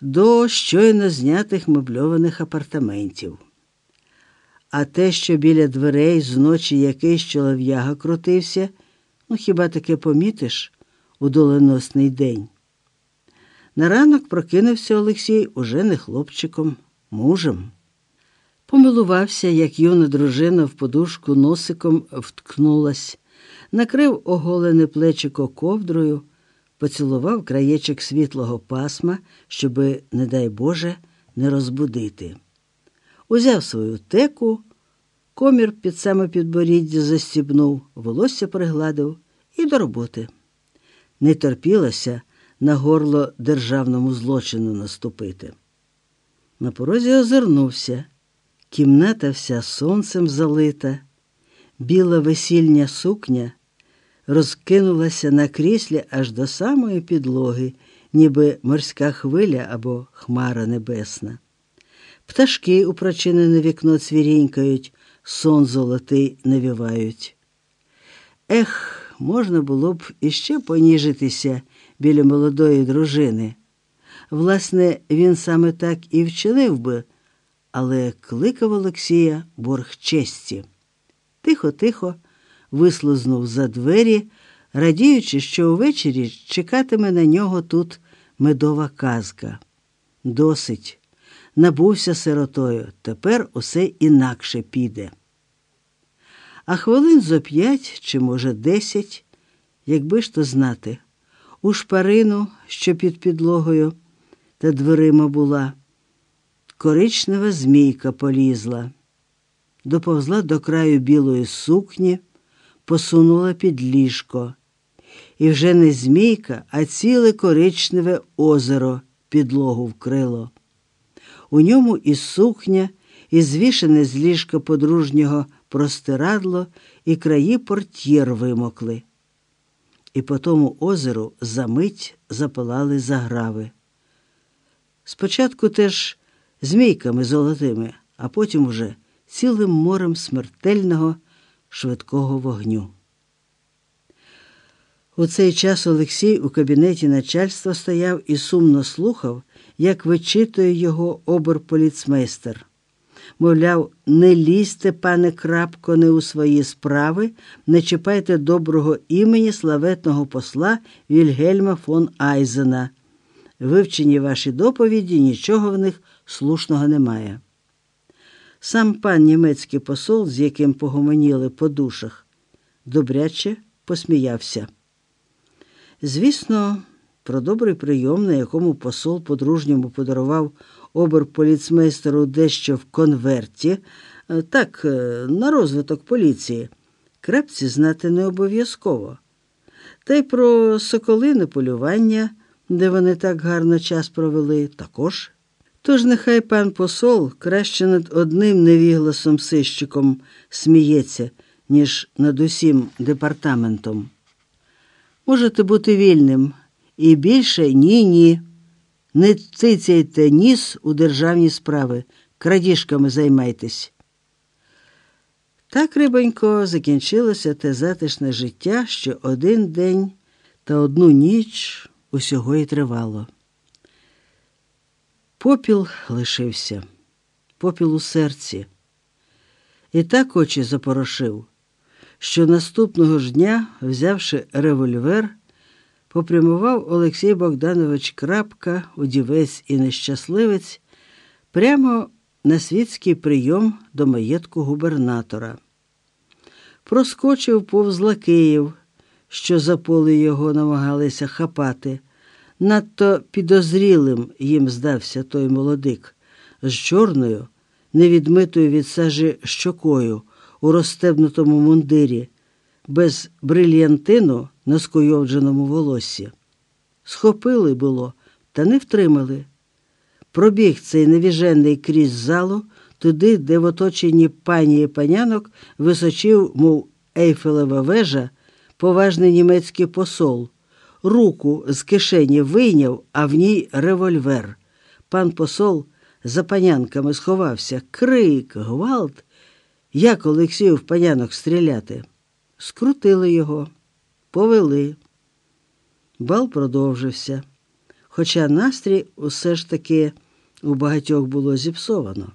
до щойно знятих мебльованих апартаментів. А те, що біля дверей зночі якийсь чолов'яга крутився, ну хіба таке помітиш у доленосний день? На ранок прокинувся Олексій уже не хлопчиком, мужем. Помилувався, як юна дружина в подушку носиком вткнулась, накрив оголене плечико ковдрою, поцілував краєчок світлого пасма, щоби, не дай Боже, не розбудити. Узяв свою теку, комір під саме підборіддя застібнув, волосся пригладив і до роботи. Не терпілося на горло державному злочину наступити. На порозі озирнувся. Кімната вся сонцем залита, біла весільня сукня розкинулася на кріслі аж до самої підлоги, ніби морська хвиля або хмара небесна. Пташки у прочинене вікно цвірінькають, сон золотий навівають. Ех, можна було б іще поніжитися біля молодої дружини. Власне, він саме так і вчинив би але кликав Олексія борг честі. Тихо-тихо вислизнув за двері, радіючи, що увечері чекатиме на нього тут медова казка. Досить. Набувся сиротою, тепер усе інакше піде. А хвилин зо п'ять чи, може, десять, якби ж то знати, у шпарину, що під підлогою та дверима була коричнева змійка полізла, доповзла до краю білої сукні, посунула під ліжко. І вже не змійка, а ціле коричневе озеро підлогу вкрило. У ньому і сукня, і звішене з ліжка подружнього простирадло, і краї портьєр вимокли. І по тому озеру за мить запалали заграви. Спочатку теж змійками золотими, а потім уже цілим морем смертельного швидкого вогню. У цей час Олексій у кабінеті начальства стояв і сумно слухав, як вичитує його оберполіцмейстер. Мовляв, не лізьте, пане крапко, не у свої справи, не чіпайте доброго імені славетного посла Вільгельма фон Айзена. Вивчені ваші доповіді, нічого в них слушного немає. Сам пан німецький посол, з яким погомоніли по душах, добряче посміявся. Звісно, про добрий прийом, на якому посол по-дружньому подарував оберполіцмейстеру дещо в конверті, е, так, е, на розвиток поліції, крепці знати не обов'язково. Та й про соколине полювання, де вони так гарно час провели, також. Тож нехай пан посол краще над одним невігласом сищиком сміється, ніж над усім департаментом. Можете бути вільним і більше ні, ні. Не цицяйте ніс у державні справи, крадіжками займайтесь. Так, рибонько, закінчилося те затишне життя, що один день та одну ніч усього й тривало. Попіл лишився, попіл у серці. І так очі запорошив, що наступного ж дня, взявши револьвер, попрямував Олексій Богданович Крапка, удівець і нещасливець, прямо на світський прийом до маєтку губернатора. Проскочив повз лакеїв, що за поле його намагалися хапати. Надто підозрілим їм здався той молодик з чорною, невідмитою від сажі щокою у розстебнутому мундирі, без брильянтину на скуйовдженому волоссі. Схопили було, та не втримали. Пробіг цей невіжений крізь залу туди, де в оточенні пані і панянок височив, мов Ейфелева вежа, поважний німецький посол руку з кишені вийняв, а в ній револьвер. Пан посол за панянками сховався. Крик, гвалт. Як Олексію в панянок стріляти? Скрутили його, повели. Бал продовжився. Хоча настрій усе ж таки у багатьох було зіпсовано.